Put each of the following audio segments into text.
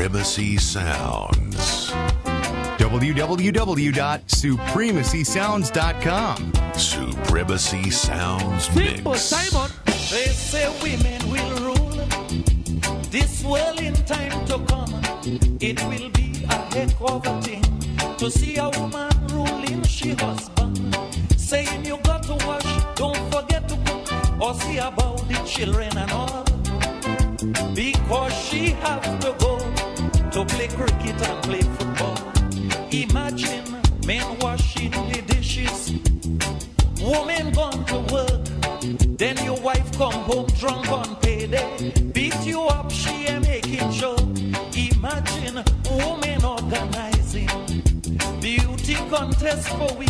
Supremacy Sounds. www.supremacysounds.com. Supremacy Sounds Mix. Simon. They say women will rule this world in time to come. It will be a heck of a thing to see a woman ruling she husband. Saying you got to wash, don't forget to cook, or see about the children and all. Because she have to go to play cricket and play football. Imagine men washing the dishes, woman gone to work. Then your wife come home drunk on payday. Beat you up, she ain't making joke. Imagine women organizing beauty contest for we.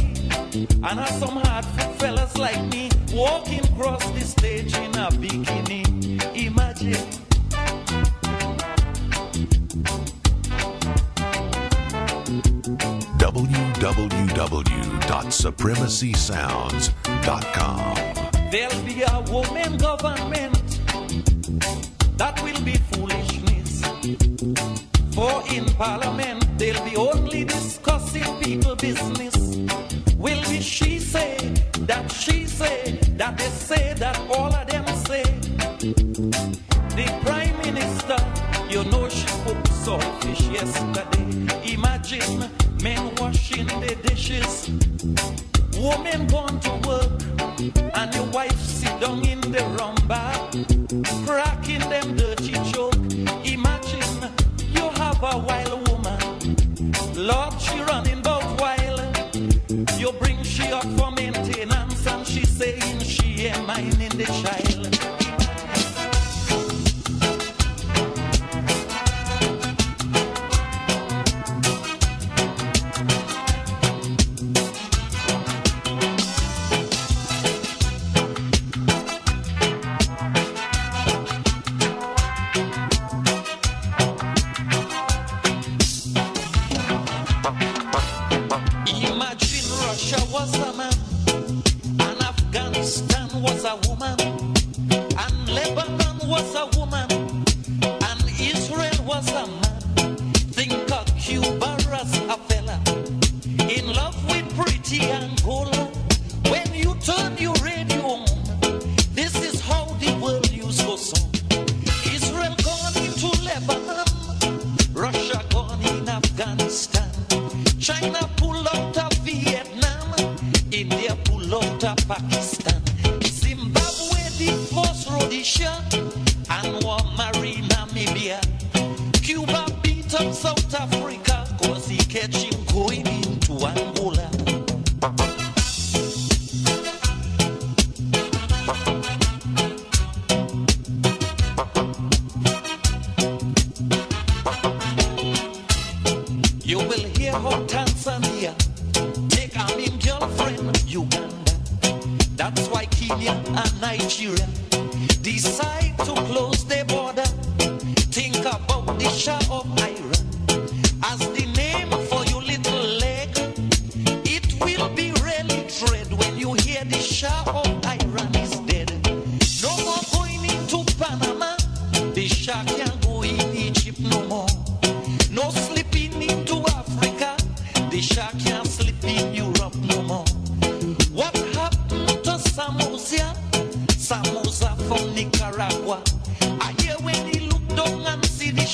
And have some hard fellas like me walking across the stage in a bikini. Imagine. www.supremacysounds.com. There'll be a woman government that will be foolishness. For in parliament they'll be only discussing people business. Will be she say that she say that they say that all of them say. The prime minister, you know she cooked saltfish yesterday. Imagine men washing the dishes. Woman gone to work and your wife sit down in the rumba, cracking them dirty joke. Imagine you have a wild woman, Lord, she running bout wild. You bring she up for maintenance and she saying she ain't minding the child.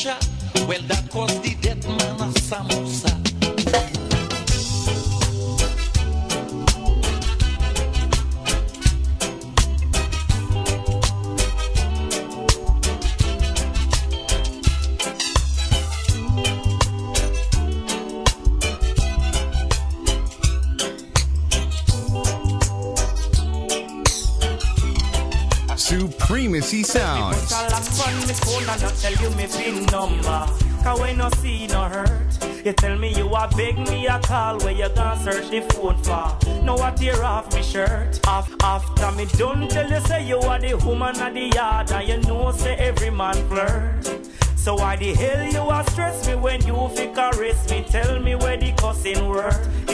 Well, that caused the dead man of Samosa. You tell me you are beg me a call where you gonna search the phone for. Know I tear off me shirt. Af- after me done tell you say you are the woman of the yard and you know say every man flirt. So why the hell you a stress me when you fi caress me? Tell me where the cussing.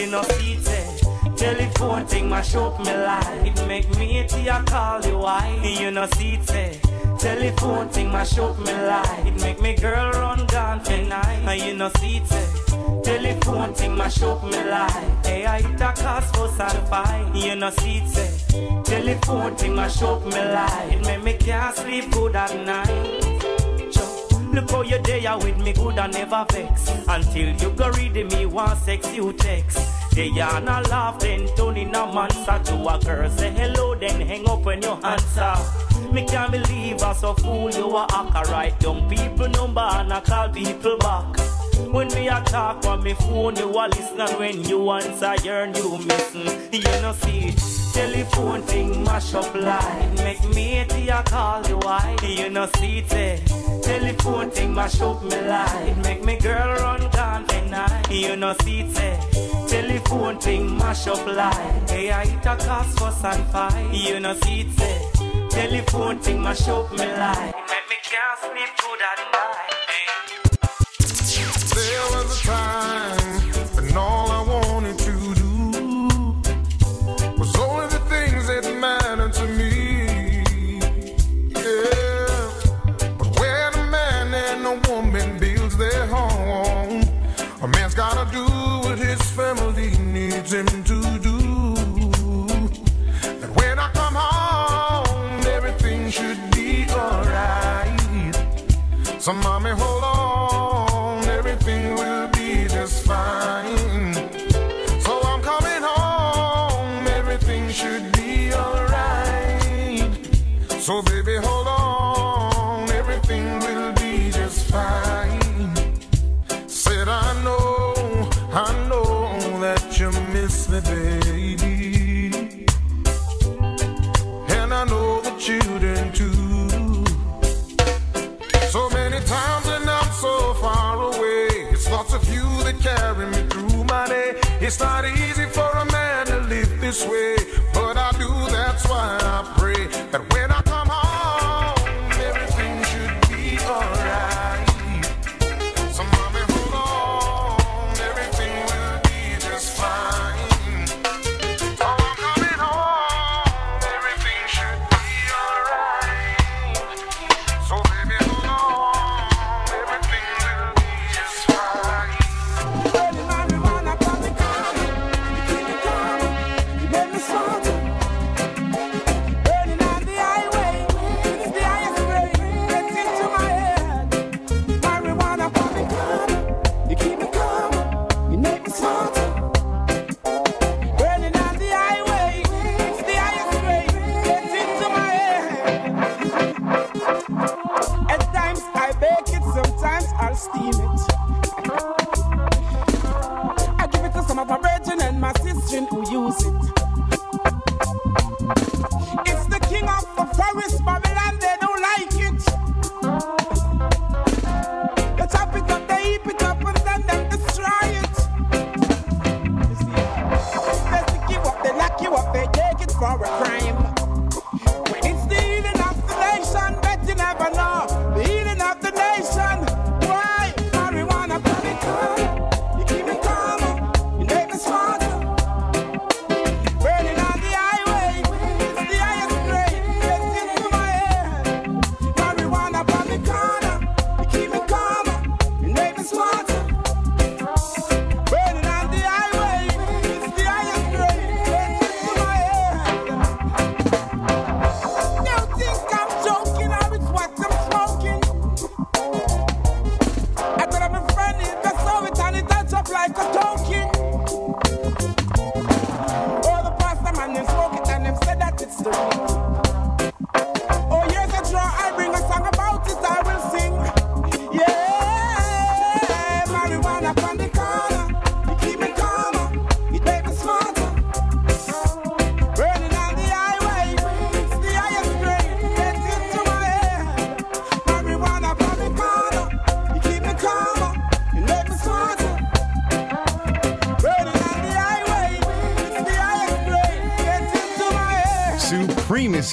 You know see it. Telephone thing mash up me life. It make me to call you why. You know see it. Telephone thing mash up me life. It make me girl run gone for night. And you know see it. Telephone thing mash up me life. Hey, I hit a cost for and fight. You know see it. Telephone thing mash up me life. It make me can't sleep good at night. Look how you day with me good and never vex Until you go read me one sex you text They are not laugh then turn in a monster to a girl Say hello then hang up when you answer me can't believe I'm so fool you a hacker right Young people number and I call people back. When me a talk on me phone, you a listen when you answer, yearn, you missing. You know see it Telephone thing mash up line Make me to call you why You know see it? Telephone thing mash up me line Make me girl run down tonight You know see it? Telephone thing mash up line Hey, I hit a cause for and You know see it? Telephone thing mash up my life. Make me can't sleep through that night.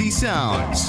Sounds.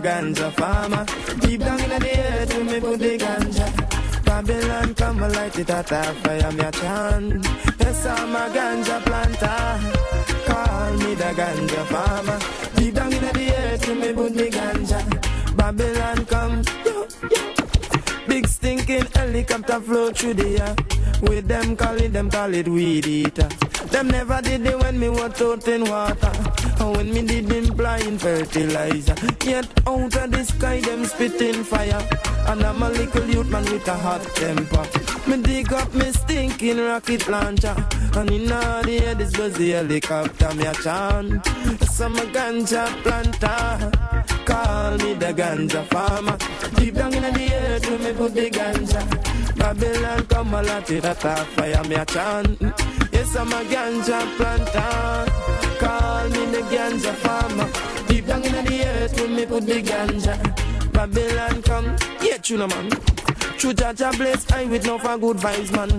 Ganja farmer. Deep down in the earth, we me put the ganja. Babylon come and light it at a fire, me a chant. Yes, I'm a ganja planter. Call me the ganja farmer. Deep down in the earth, we me put the ganja. Babylon come, yo, yo. Big stinking helicopter flow through the air. With them call it, them call it weed eater. Them never did it when me was out in water. And when me did in blind fertilizer. Yet out of the sky them spitting fire. And I'm a little youth man with a hot temper. Me dig up me stinking rocket launcher. And in all the air this was the helicopter me a chant. Some ganja planter. Call me the ganja farmer. Deep down in the earth, when me put the ganja. Babylon come a lot it a fire, me a chant. I'm a ganja planter. Call me the ganja farmer. Deep down in the earth, when me put the ganja. Babylon come, yeah, tuna man. True Jah Jah bless I with no for good vibes, man.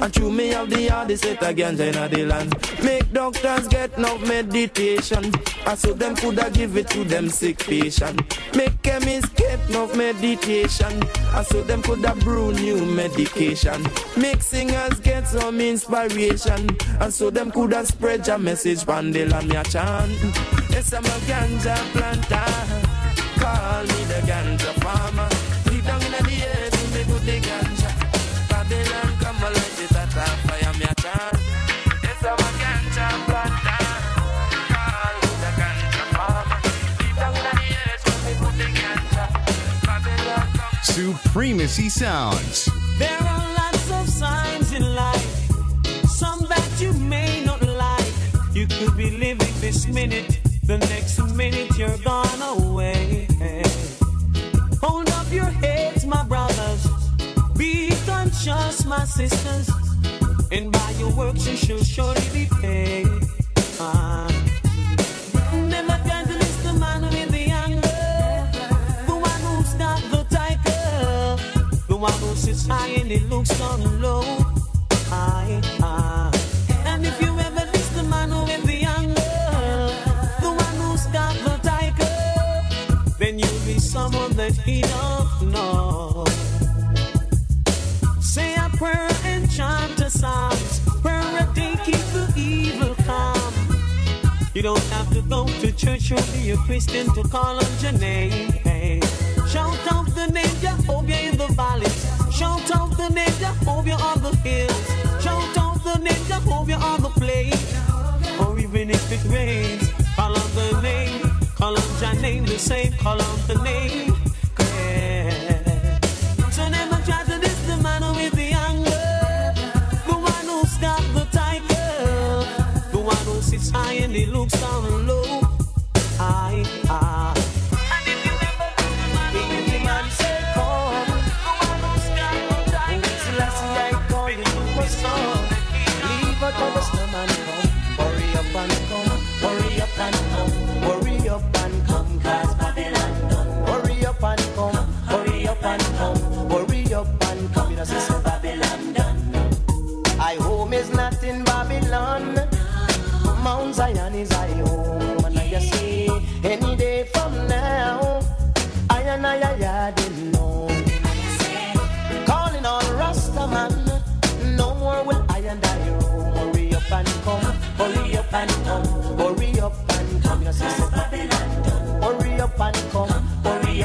And true me have the hardest set again in the land. Make doctors get no meditation. I so them coulda give it to them sick patient. Make chemists get no meditation. I so them coulda brew new medication. Make singers get some inspiration. And so them coulda spread your message land me a chant. It's a ganja planter. Call me the ganja farmer. Deep down in the earth, me put the ganja. Babylon come and light it at fire, me a chant. Yes, I'm a ganja planter. Call me the ganja farmer. Deep down in the earth, me put the ganja. Babylon come. Supremacy Sounds. There are lots of signs in life, some that you may not like. You could be living this minute, the next minute you're gone sisters. And by your works you shall surely be paid. Ah. Man with the anger. The one the tiger. The one who sits high and he looks down low. Go to church or be a Christian to call on your name. Hey. Shout out the name Jehovah in the valleys. Shout out the name Jehovah on the hills. Shout out the name Jehovah on the plain. Or even if it rains, call on the name. Call on your name the same. Call on the name. Down low.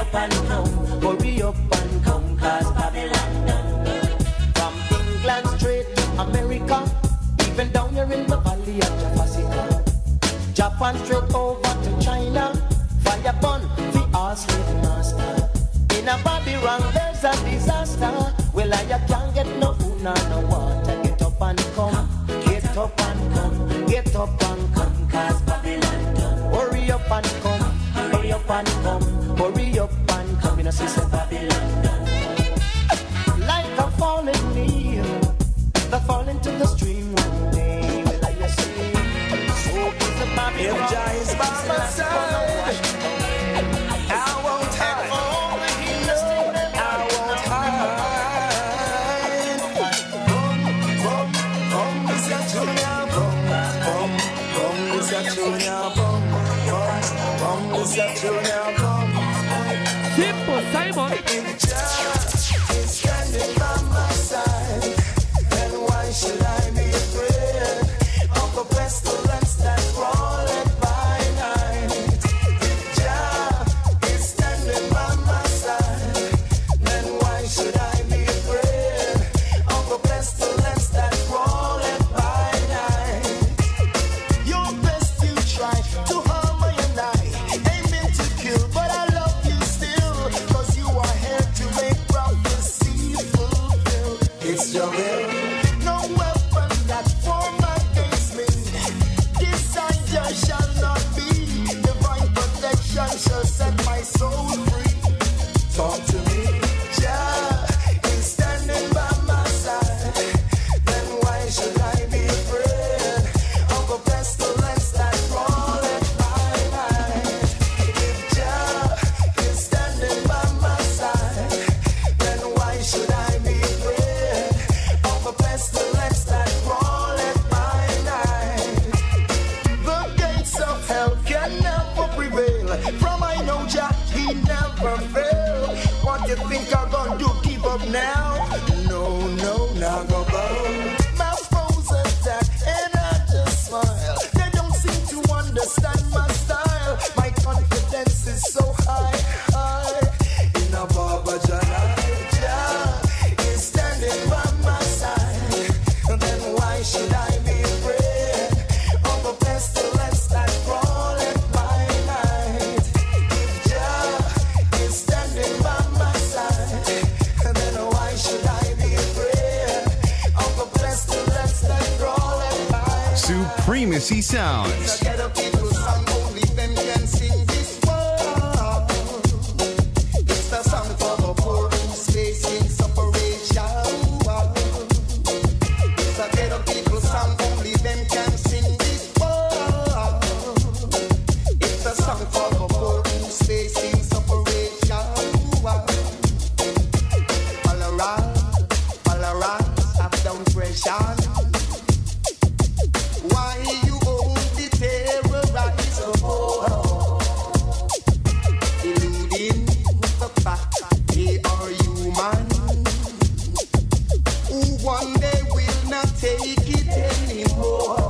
up and come, hurry up and come, cause Babylon done. From England straight to America, even down here in the valley of Jafasica. Japan straight over to China, fire burn the slave master. In a Babylon there's a disaster, well I can't get no food nor no water. outside. Down. one day will not take it anymore.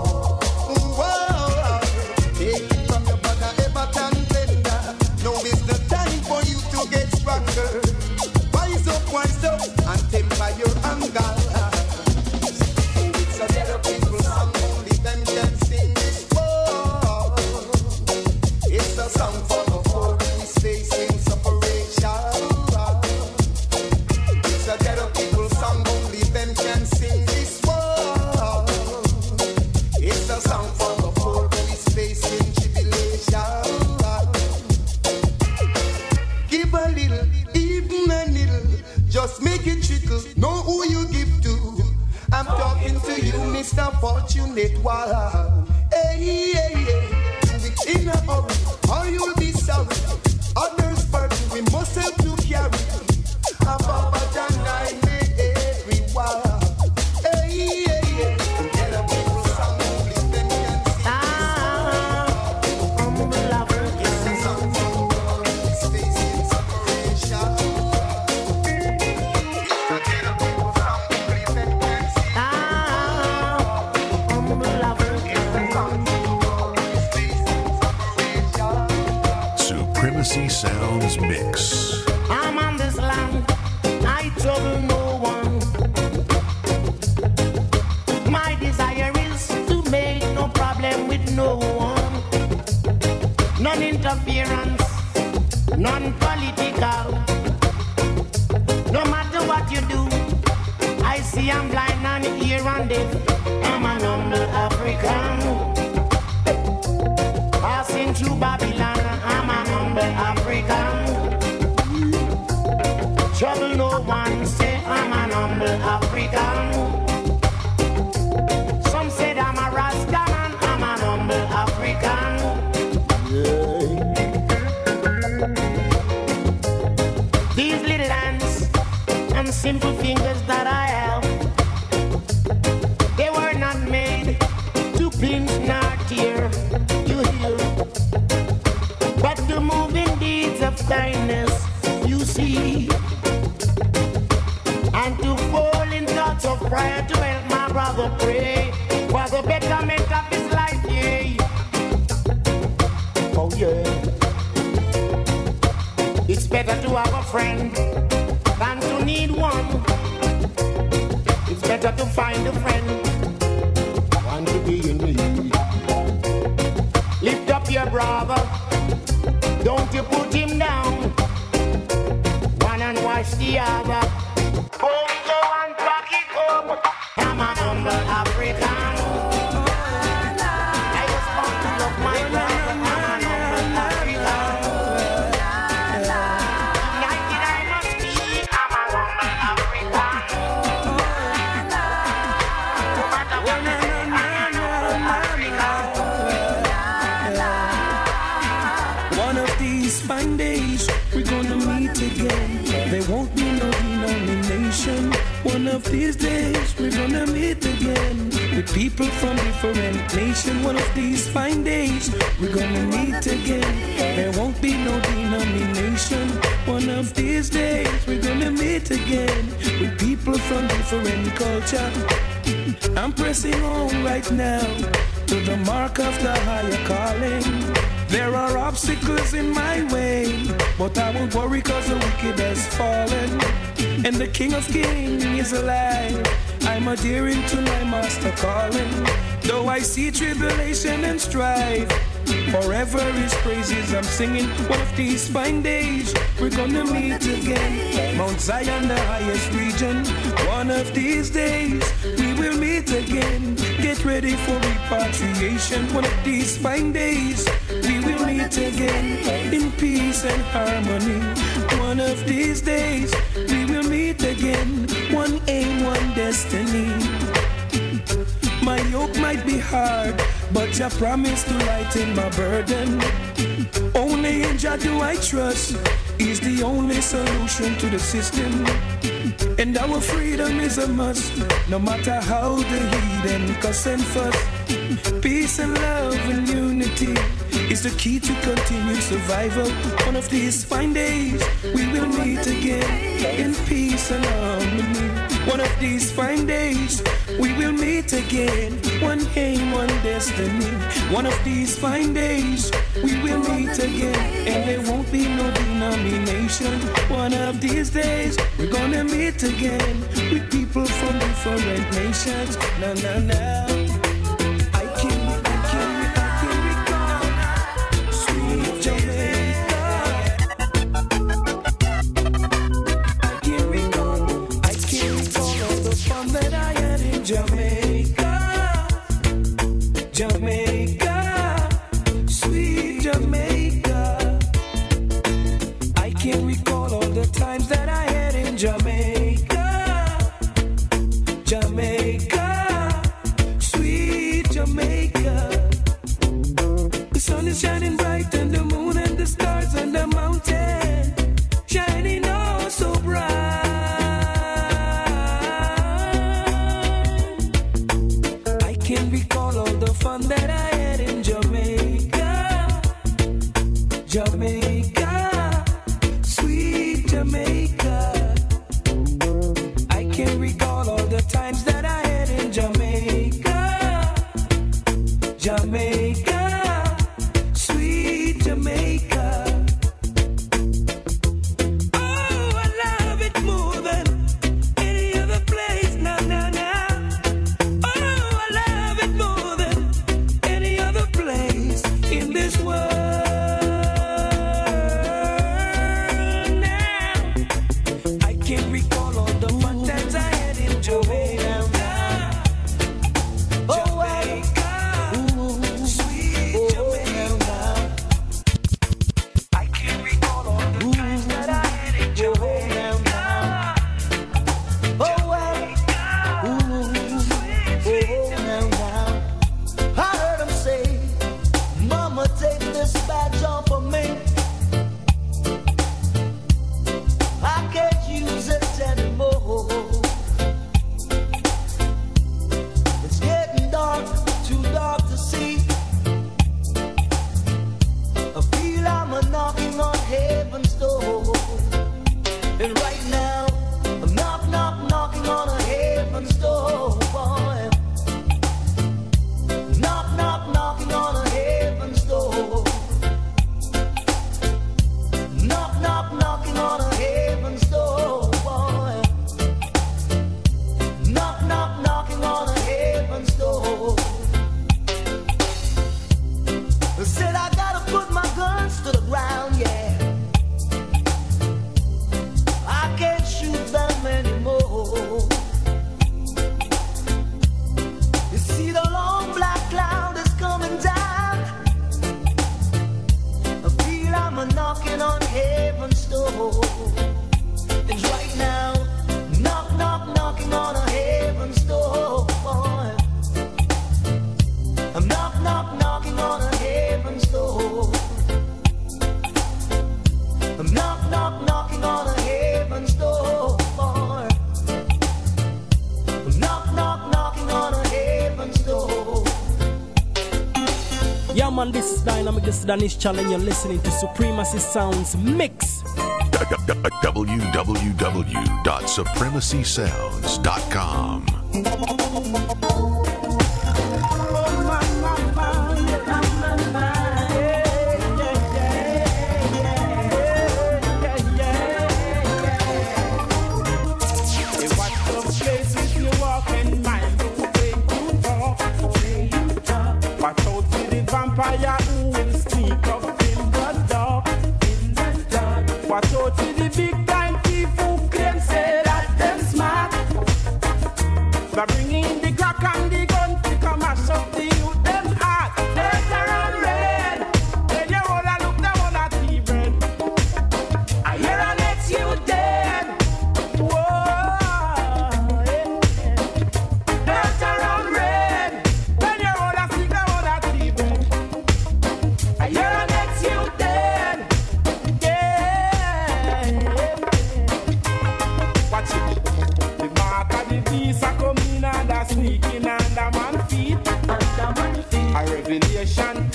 Trouble no one, say I'm an humble African. To find a friend pressing on right now to the mark of the higher calling. There are obstacles in my way, but I won't worry cause the wicked has fallen. And the King of Kings is alive. I'm adhering to my master calling. Though I see tribulation and strife, forever his praises I'm singing. One of these fine days, we're gonna meet again. Mount Zion, the highest region. One of these days, meet again. Get ready for repatriation. One of these fine days, we will meet again in peace and harmony. One of these days, we will meet again. One aim, one destiny. My yoke might be hard, but Jah promised to lighten my burden. Only in Jah do I trust. He's the only solution to the system. And our freedom is a must, no matter how the heat heathen cuss and fuss. Peace and love and unity is the key to continued survival. One of these fine days, we will meet again in peace and harmony. One of these fine days, we will meet again. One aim, one destiny. One of these fine days, we will meet again. And there won't be no denomination. One of these days, we're gonna meet again with people from different nations. Na na na. Jamaica. Danish Challenge. You're listening to Supremacy Sounds Mix. www.supremacysounds.com. nation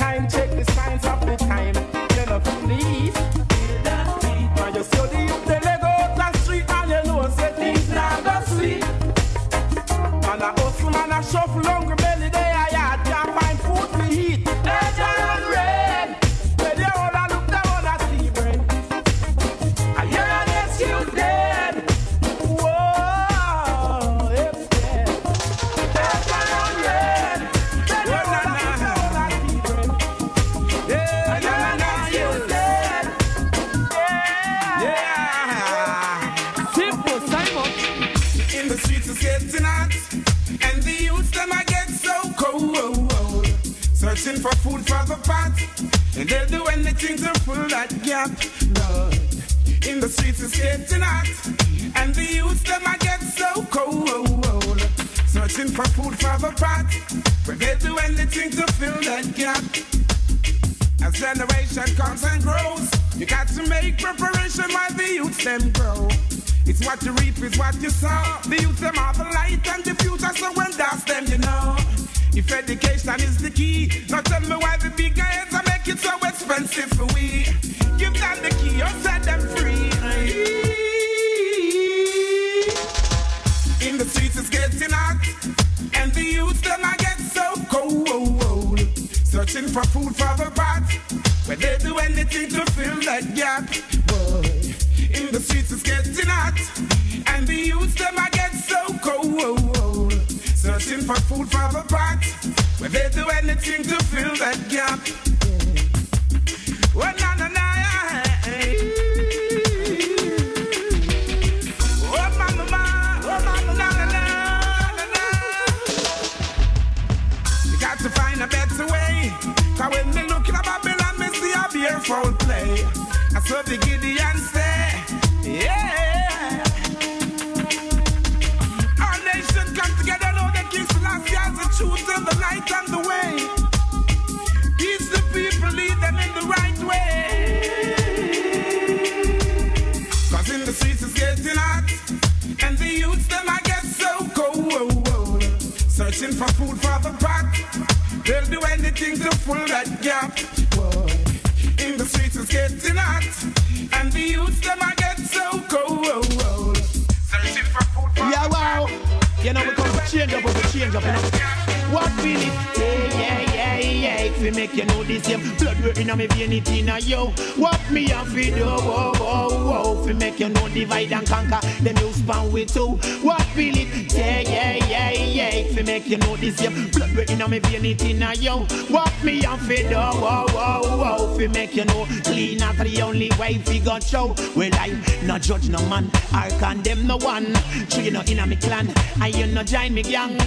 the we got show. Well, I not judge no man, I condemn no one. So you know in a me clan, I you no join me gang.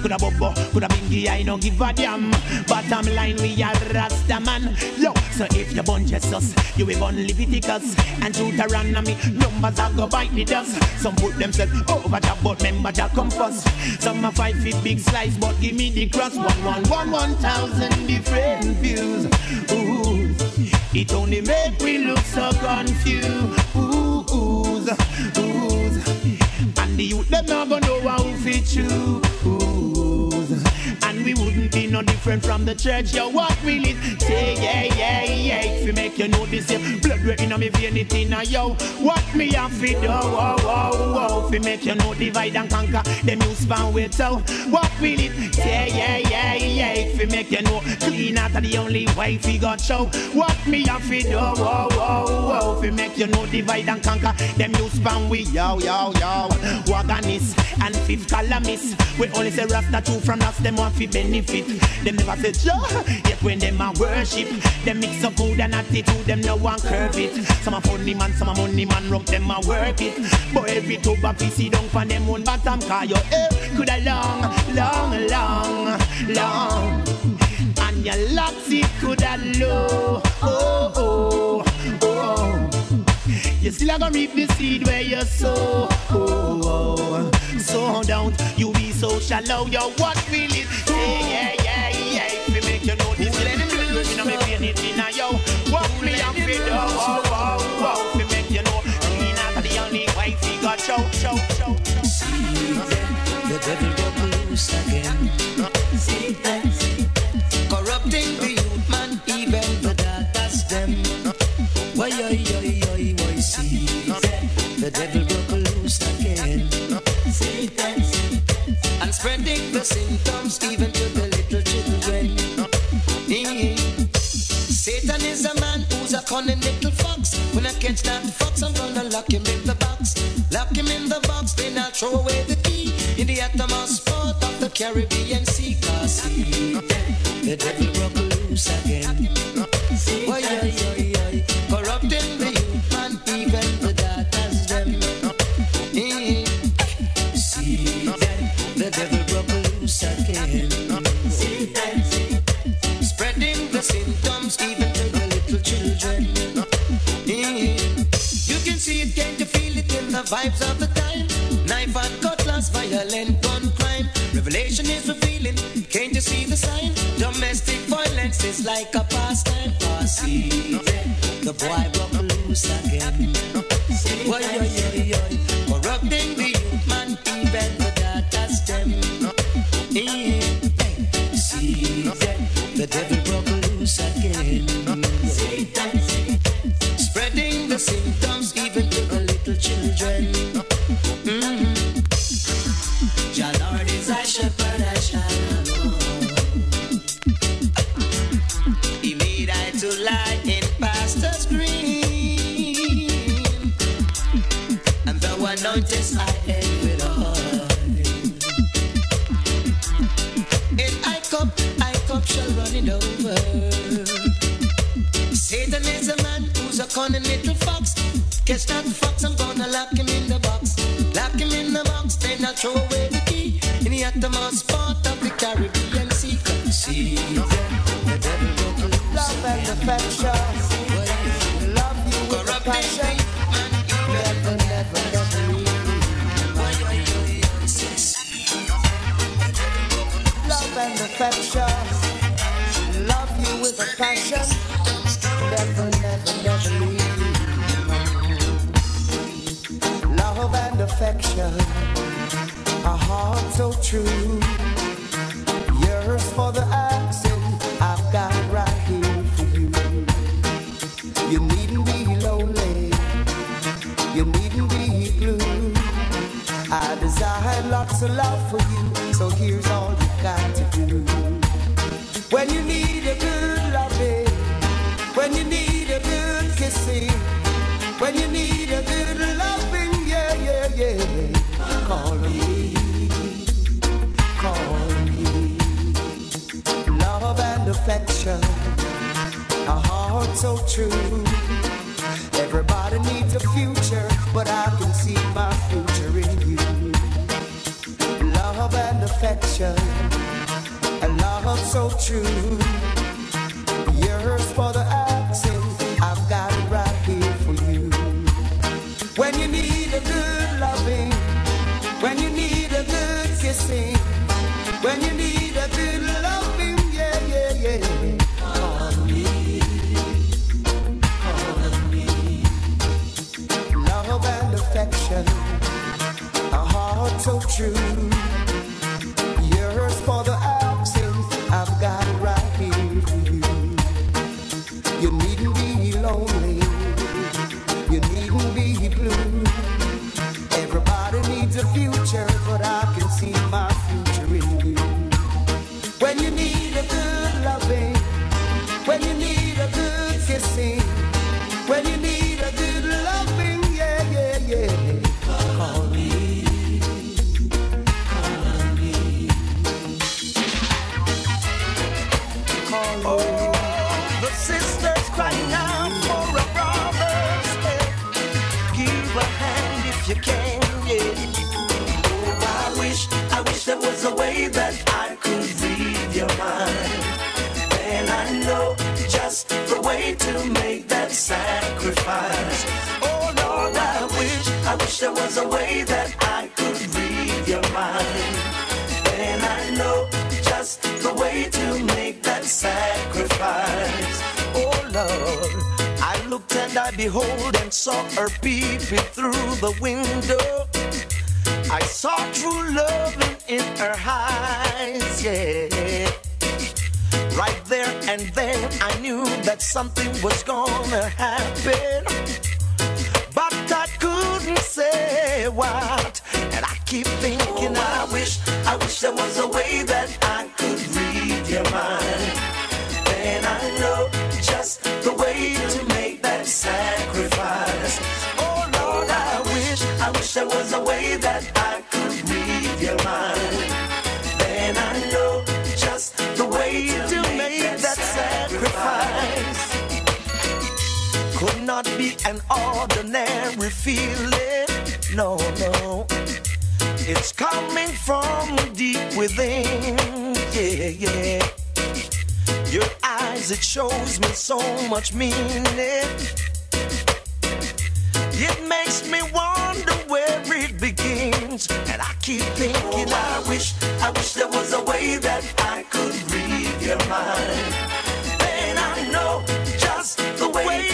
Coulda bobo, coulda bingy, I no give a damn. Bottom line, we are Rasta man. Yo, so if you born Jesus, you will born Leviticus and Deuteronomy. Numbers are go bite the dust. Some put themselves over job, but member Jah come first. Some are five feet big slice, but give me the cross. One, one, one, one thousand different views. It only make we look so confused. Ooh, ooh, ooh. And the youth them not gonna know how fit choose. And we wouldn't be no different from the church. Yo, what will it take? Yeah, yeah, yeah. Make you know this, yeah. blood wet in me vein, it in a yo. What me have to do? Whoa, whoa. If we make you know divide and conquer, them you span with so. What will it? Yeah, yeah, yeah. If we make you know clean out the only way we got show. What me have to do? Whoa, whoa. If we make you know divide and conquer, them you span with yo, yo, yo. Wagonist and fifth columnist. We only say Rasta two from us, them want fi benefit. Them never say Jah, yet when them a worship, them mix up good and attitude, them no one curve it. Some a funny man, some a money man, rock them a work it. But every tube a fi down for them own bottom, cause your hair coulda long, long, long, long. And your locks it coulda low, oh, oh, oh. You still a gonna reap the seed where you sow. Oh, oh. So don't you be so shallow. Yo, what will it take? Yeah, yeah, yeah. If we make you know this, in a me vein it in a yo. What Oh, oh, oh. The. See the devil got loose again. See corrupting the youth man, even the daughters them. Why, yo, yo, yo, yo, see the devil broke loose again. See and spreading the symptoms even to cunning little fox. When I catch that fox, I'm gonna lock him in the box. Lock him in the box, then I'll throw away the key in the uttermost part of the Caribbean Sea. Cause see, the devil broke loose again. Why, yeah, yeah, yeah. Vibes of the time? Knife and cutlass, violent gun crime. Revelation is revealing, can't you see the sign? Domestic violence is like a pastime. See, the boy love for you. So here's all you got to do. When you need a good loving, when you need a good kissing, when you need a good loving, yeah, yeah, yeah. Call on me, call on me. Love and affection, a heart so true. True. I wish there was a way that I could read your mind. And I know just the way to make that sacrifice. Oh Lord, I looked and I behold and saw her peeping through the window. I saw true love in her eyes, yeah. Right there and then I knew that something was gonna happen. Couldn't say what. And I keep thinking, I wish, I wish there was a way that I could read your mind. And I know just the way to make that sacrifice. Oh Lord, I wish, I wish there was a way that I could read your mind. Then I know just the way to make that sacrifice. Could not be an ordinary feeling. No, no. It's coming from deep within. Yeah, yeah. Your eyes, it shows me so much meaning. It makes me wonder where it begins. And I keep thinking, I wish, I wish there was a way that I could read your mind. Then I know just the way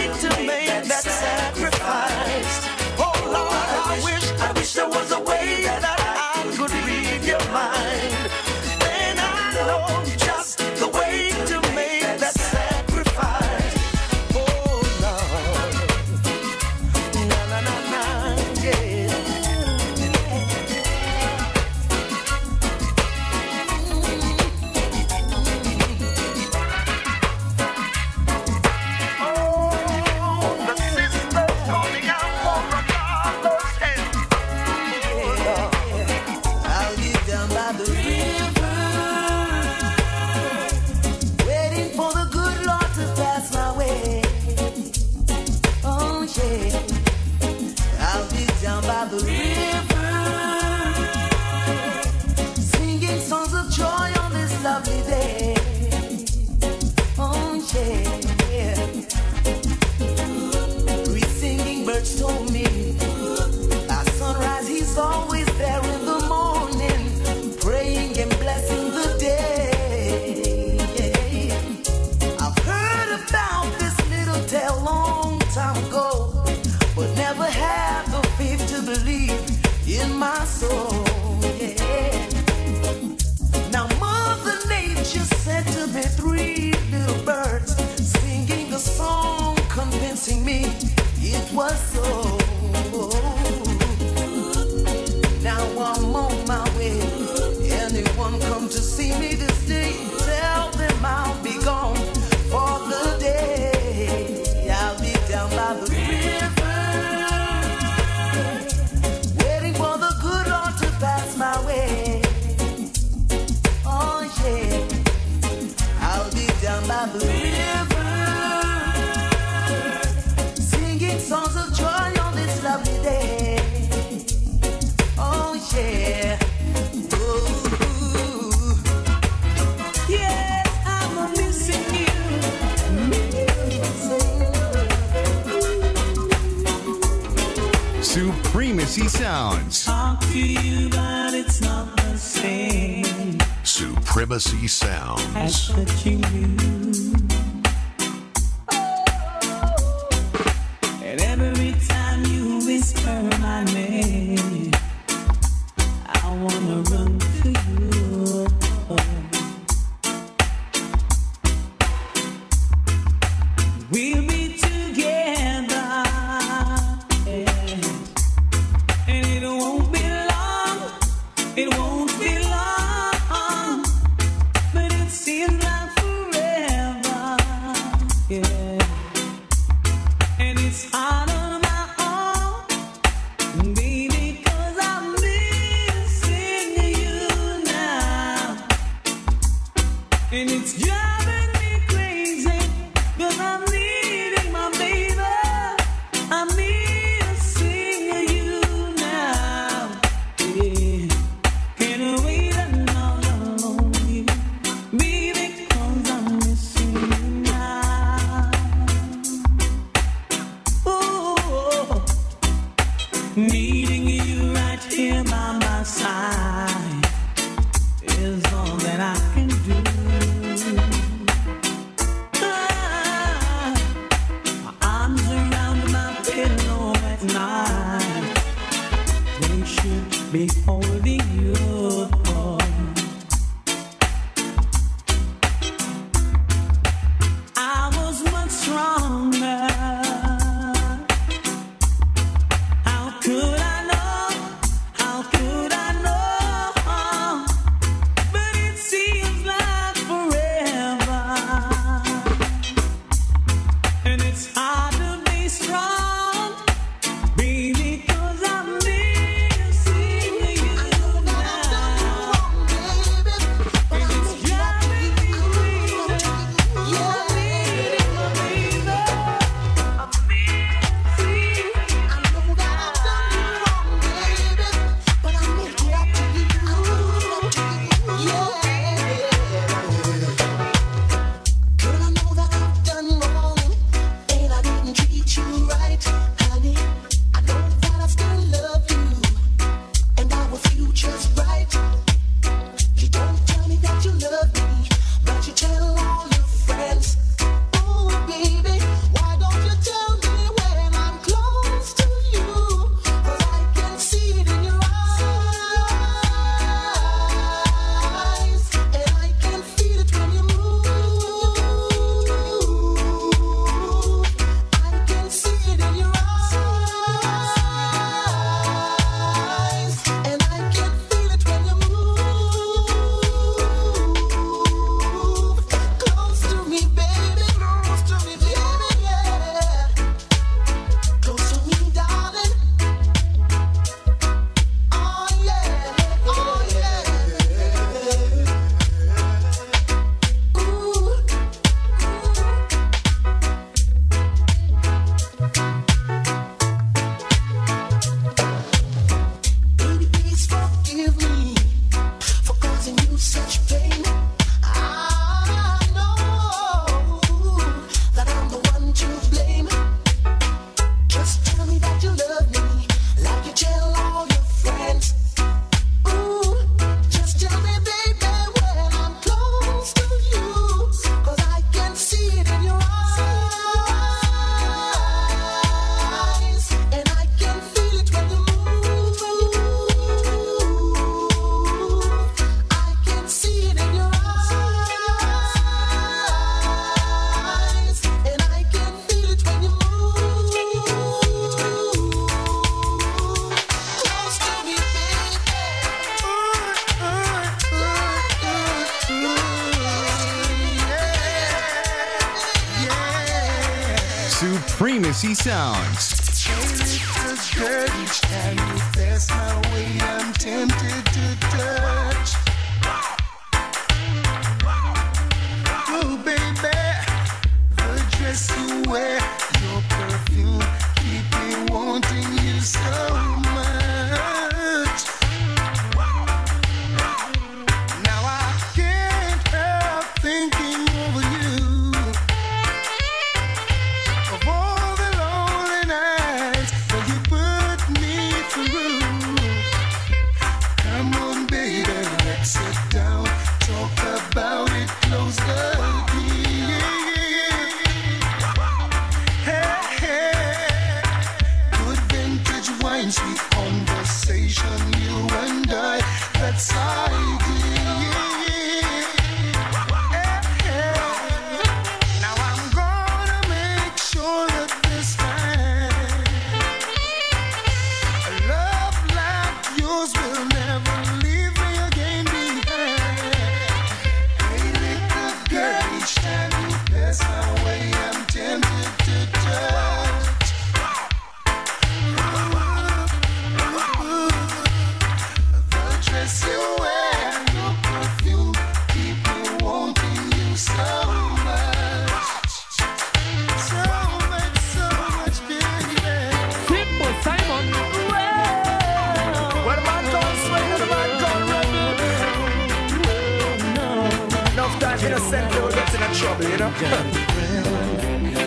innocent trouble, you know.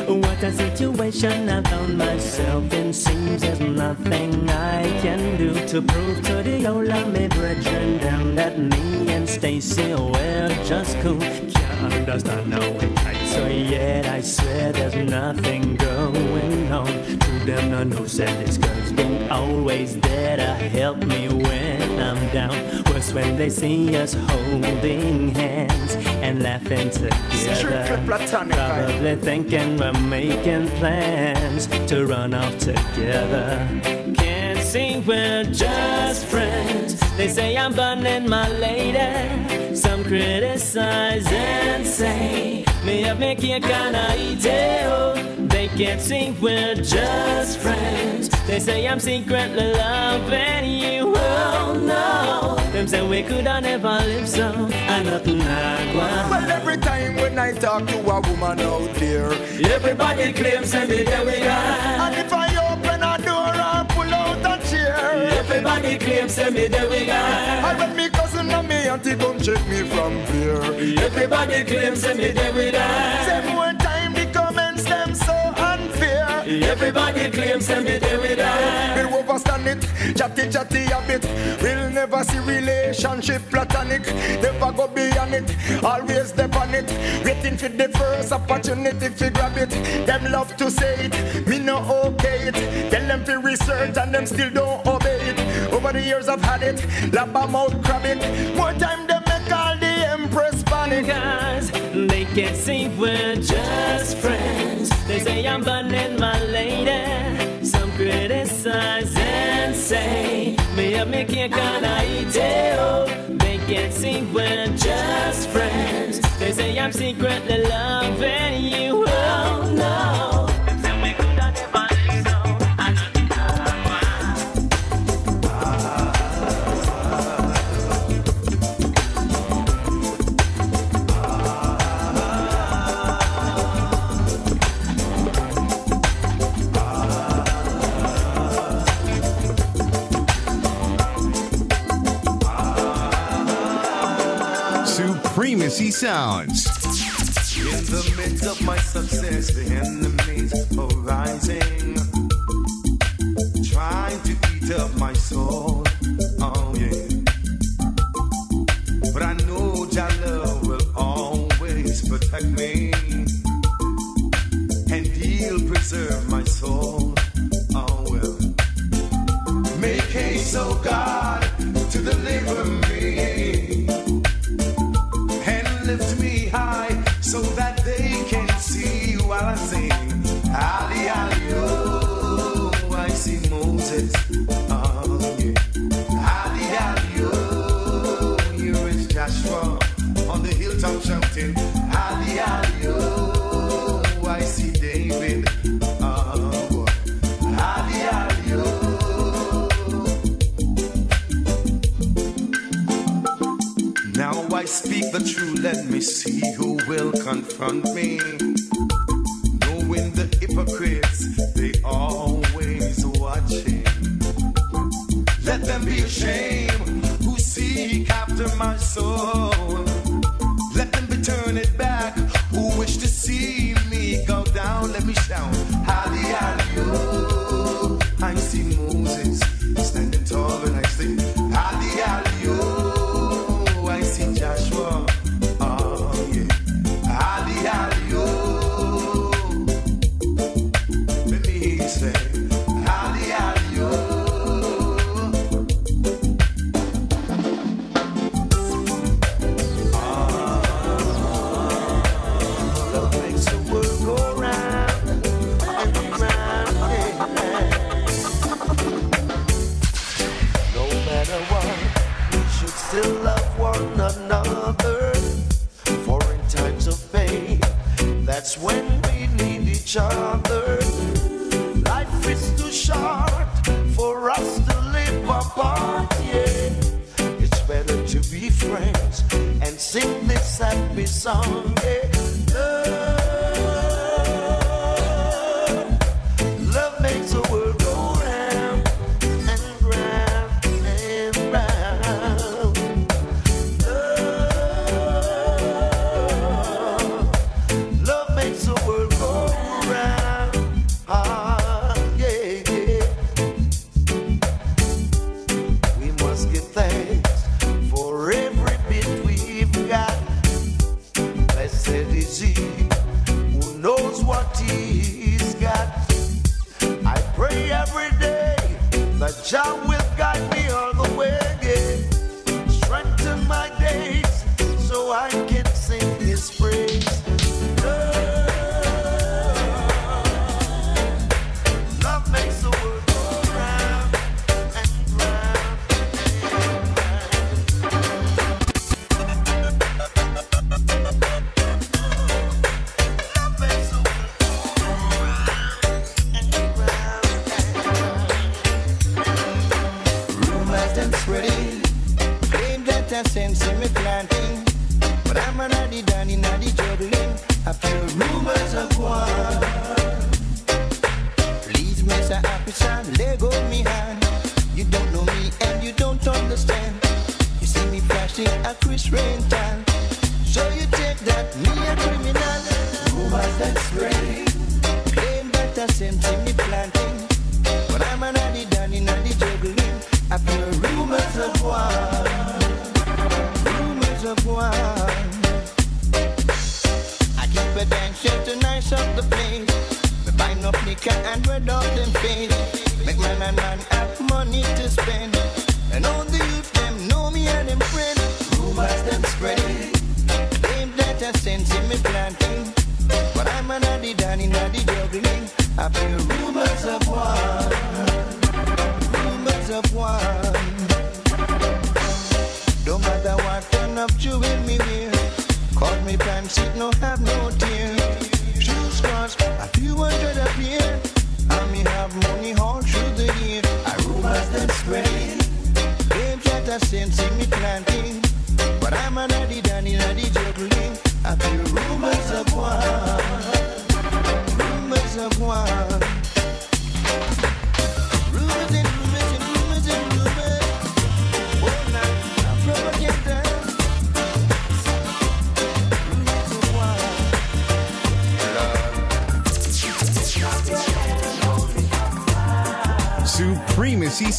What a situation I found myself in. Seems there's nothing I can do to prove to the old me brethren them that me and Stacy were just cool. Can't understand how it so yet I swear there's nothing going on. To them, no no said this girl's been always there to help me when Down. Worse when they see us holding hands and laughing together. Strictly platonic, right? Probably thinking we're making plans to run off together. Can't see we're just friends. They say I'm burning my lady. Some criticize and say me up me cake and I eat it. oh. They can't see we're just friends. They say I'm secretly loving you. Oh no. Them say we could have never live so. I nothing like one. Well, every time when I talk to a woman out there, Everybody claims every day we got. and if I open a door and pull out a chair, Everybody claims every day we got. I when me cousin and me auntie come check me from there. Everybody claims every day we got. Say more time the comments them so. Everybody claims every day we got. We'll overstand it, chatty chatty a bit. We'll never see relationship platonic. Never go beyond it, always step on it. Waiting for the first opportunity to grab it. Them love to say it, me no okay it. Tell them to research and them still don't obey it. Over the years I've had it, lap a mouth crab it. More time them make all the empress panic. Cause they can't see we're just friends. They say I'm burning my secretly loving you. Oh Sounds.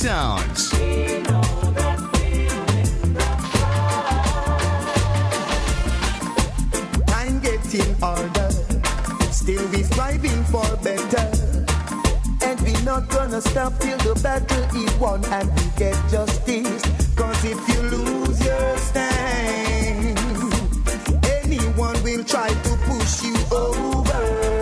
sounds. Time getting harder, still we striving for better. And we not gonna stop till the battle is won and we get justice. Cause if you lose your stand, anyone will try to push you over.